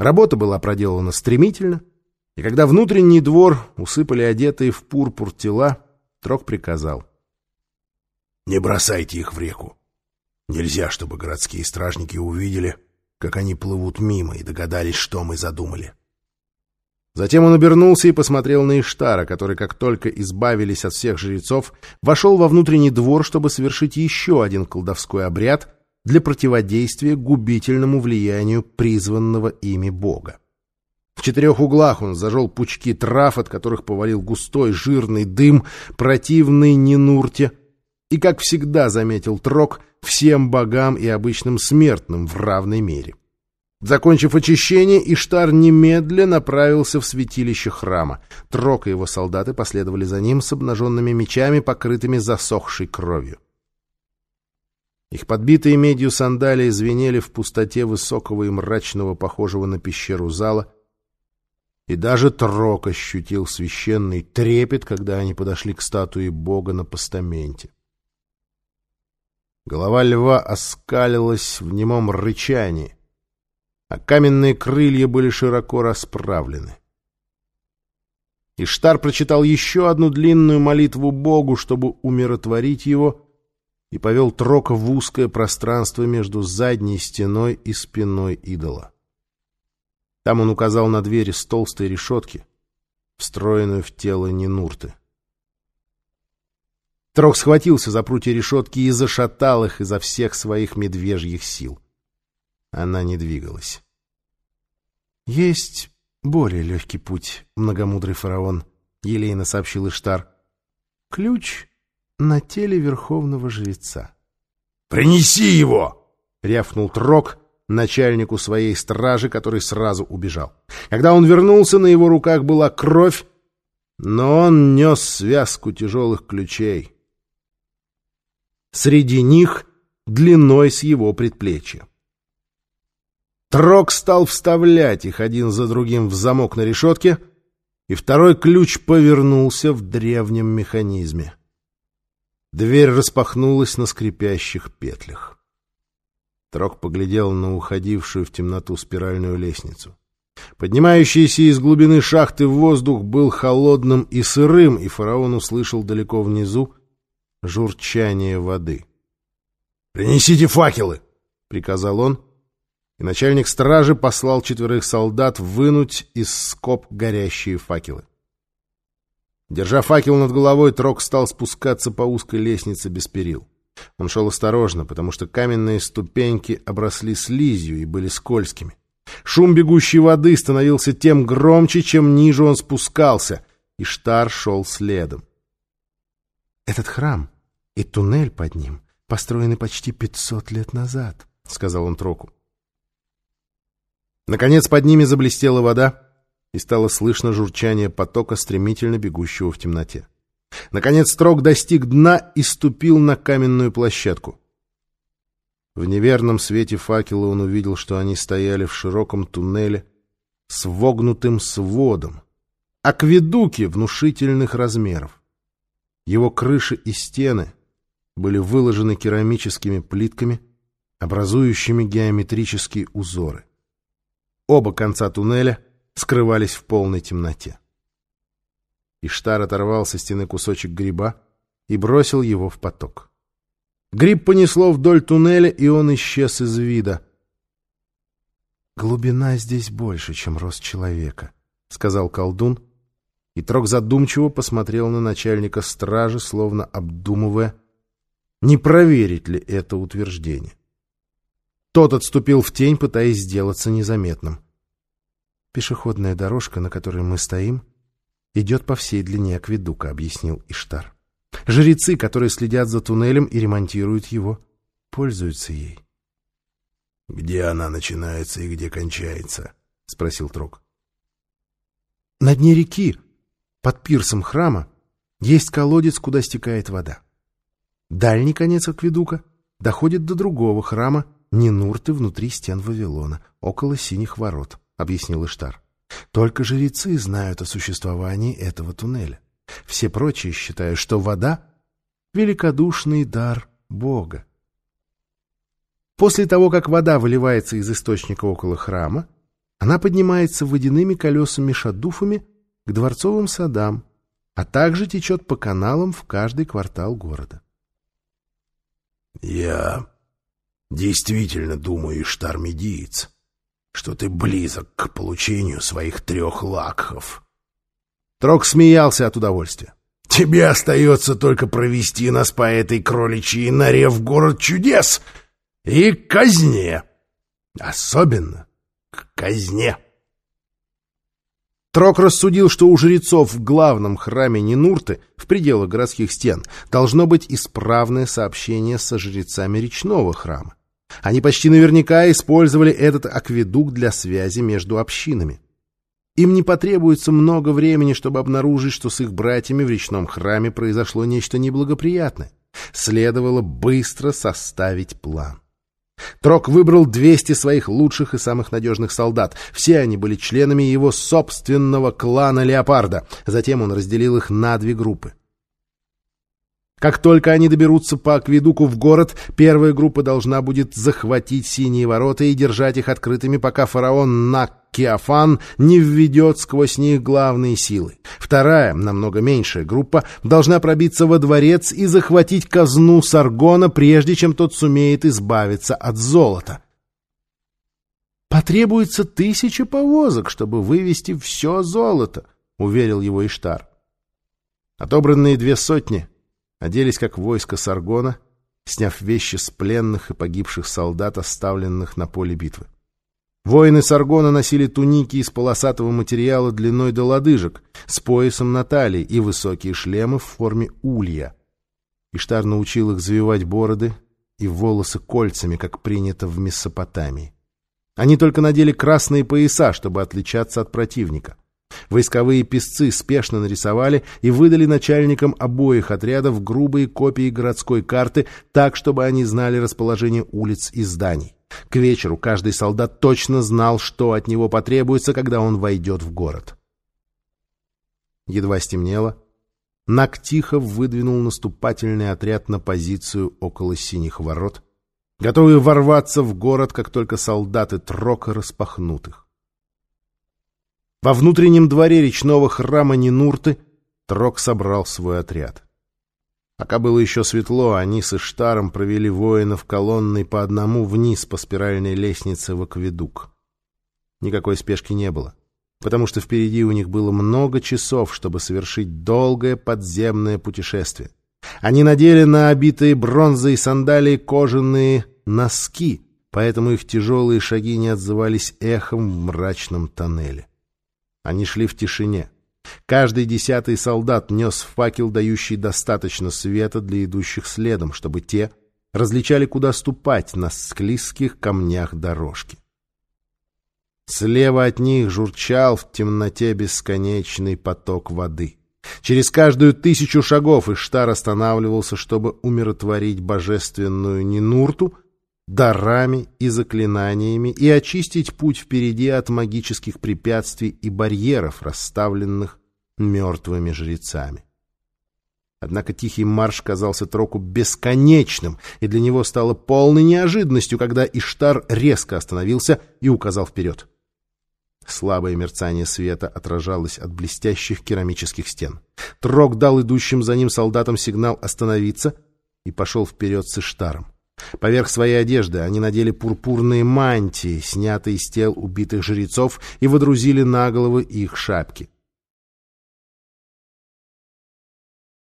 Работа была проделана стремительно, и когда внутренний двор усыпали одетые в пурпур тела, Трок приказал. «Не бросайте их в реку. Нельзя, чтобы городские стражники увидели, как они плывут мимо и догадались, что мы задумали». Затем он обернулся и посмотрел на Иштара, который, как только избавились от всех жрецов, вошел во внутренний двор, чтобы совершить еще один колдовской обряд для противодействия губительному влиянию призванного ими бога. В четырех углах он зажег пучки трав, от которых повалил густой жирный дым, противный Нинурте, и, как всегда, заметил Трок, всем богам и обычным смертным в равной мере. Закончив очищение, Иштар немедленно направился в святилище храма. Трок и его солдаты последовали за ним с обнаженными мечами, покрытыми засохшей кровью. Их подбитые медью сандалии звенели в пустоте высокого и мрачного, похожего на пещеру зала, и даже Трок ощутил священный трепет, когда они подошли к статуе бога на постаменте. Голова льва оскалилась в немом рычании а каменные крылья были широко расправлены. Иштар прочитал еще одну длинную молитву Богу, чтобы умиротворить его, и повел Трока в узкое пространство между задней стеной и спиной идола. Там он указал на дверь с толстой решетки, встроенную в тело Нинурты. Трок схватился за прутья решетки и зашатал их изо всех своих медвежьих сил. Она не двигалась. «Есть более легкий путь, многомудрый фараон», — елейно сообщил Иштар. «Ключ на теле верховного жреца». «Принеси его!» — рявкнул Трок начальнику своей стражи, который сразу убежал. Когда он вернулся, на его руках была кровь, но он нес связку тяжелых ключей. Среди них длиной с его предплечья. Трок стал вставлять их один за другим в замок на решетке, и второй ключ повернулся в древнем механизме. Дверь распахнулась на скрипящих петлях. Трок поглядел на уходившую в темноту спиральную лестницу. Поднимающийся из глубины шахты воздух был холодным и сырым, и фараон услышал далеко внизу журчание воды. «Принесите факелы!» — приказал он, и начальник стражи послал четверых солдат вынуть из скоб горящие факелы. Держа факел над головой, Трок стал спускаться по узкой лестнице без перил. Он шел осторожно, потому что каменные ступеньки обросли слизью и были скользкими. Шум бегущей воды становился тем громче, чем ниже он спускался, и Штар шел следом. «Этот храм и туннель под ним построены почти пятьсот лет назад», — сказал он Троку. Наконец под ними заблестела вода, и стало слышно журчание потока, стремительно бегущего в темноте. Наконец Строк достиг дна и ступил на каменную площадку. В неверном свете факела он увидел, что они стояли в широком туннеле с вогнутым сводом, акведуке внушительных размеров. Его крыши и стены были выложены керамическими плитками, образующими геометрические узоры. Оба конца туннеля скрывались в полной темноте. Иштар оторвал со стены кусочек гриба и бросил его в поток. Гриб понесло вдоль туннеля, и он исчез из вида. «Глубина здесь больше, чем рост человека», — сказал колдун, и Трок задумчиво посмотрел на начальника стражи, словно обдумывая, не проверить ли это утверждение. Тот отступил в тень, пытаясь сделаться незаметным. «Пешеходная дорожка, на которой мы стоим, идет по всей длине акведука», — объяснил Иштар. «Жрецы, которые следят за туннелем и ремонтируют его, пользуются ей». «Где она начинается и где кончается?» — спросил Трок. «На дне реки, под пирсом храма, есть колодец, куда стекает вода. Дальний конец акведука доходит до другого храма, Нинурты внутри стен Вавилона, около синих ворот, — объяснил Иштар. Только жрецы знают о существовании этого туннеля. Все прочие считают, что вода — великодушный дар Бога. После того, как вода выливается из источника около храма, Она поднимается водяными колесами-шадуфами к дворцовым садам, а также течет по каналам в каждый квартал города. «Я действительно думаю, Штармедиец, что ты близок к получению своих трех лакхов». Трок смеялся от удовольствия. «Тебе остается только провести нас по этой кроличьей норе в город чудес и казне. Особенно к казне». Трок рассудил, что у жрецов в главном храме Нинурты, в пределах городских стен, должно быть исправное сообщение со жрецами речного храма. Они почти наверняка использовали этот акведук для связи между общинами. Им не потребуется много времени, чтобы обнаружить, что с их братьями в речном храме произошло нечто неблагоприятное. Следовало быстро составить план. Трок выбрал 200 своих лучших и самых надежных солдат. Все они были членами его собственного клана Леопарда. Затем он разделил их на две группы. Как только они доберутся по акведуку в город, первая группа должна будет захватить синие ворота и держать их открытыми, пока фараон Наккиафан не введет сквозь них главные силы. Вторая, намного меньшая группа, должна пробиться во дворец и захватить казну Саргона, прежде чем тот сумеет избавиться от золота. «Потребуется тысяча повозок, чтобы вывести все золото», — уверил его Иштар. Отобранные две сотни оделись как войско Саргона, сняв вещи с пленных и погибших солдат, оставленных на поле битвы. Воины Саргона носили туники из полосатого материала длиной до лодыжек, с поясом на талии и высокие шлемы в форме улья. Иштар научил их завивать бороды и волосы кольцами, как принято в Месопотамии. Они только надели красные пояса, чтобы отличаться от противника. Войсковые песцы спешно нарисовали и выдали начальникам обоих отрядов грубые копии городской карты так, чтобы они знали расположение улиц и зданий. К вечеру каждый солдат точно знал, что от него потребуется, когда он войдет в город. Едва стемнело. Нактихов выдвинул наступательный отряд на позицию около синих ворот, готовый ворваться в город, как только солдаты Трока распахнут их. Во внутреннем дворе речного храма Нинурты Трок собрал свой отряд. Пока было еще светло, они с Иштаром провели воинов колонной по одному вниз по спиральной лестнице в акведук. Никакой спешки не было, потому что впереди у них было много часов, чтобы совершить долгое подземное путешествие. Они надели на обитые бронзой сандалии кожаные носки, поэтому их тяжелые шаги не отзывались эхом в мрачном тоннеле. Они шли в тишине. Каждый десятый солдат нес факел, дающий достаточно света для идущих следом, чтобы те различали, куда ступать на склизких камнях дорожки. Слева от них журчал в темноте бесконечный поток воды. Через каждую тысячу шагов Иштар останавливался, чтобы умиротворить божественную Нинурту — дарами и заклинаниями и очистить путь впереди от магических препятствий и барьеров, расставленных мертвыми жрецами. Однако тихий марш казался Троку бесконечным, и для него стало полной неожиданностью, когда Иштар резко остановился и указал вперед. Слабое мерцание света отражалось от блестящих керамических стен. Трок дал идущим за ним солдатам сигнал остановиться и пошел вперед с Иштаром. Поверх своей одежды они надели пурпурные мантии, снятые из тел убитых жрецов, и водрузили на головы их шапки.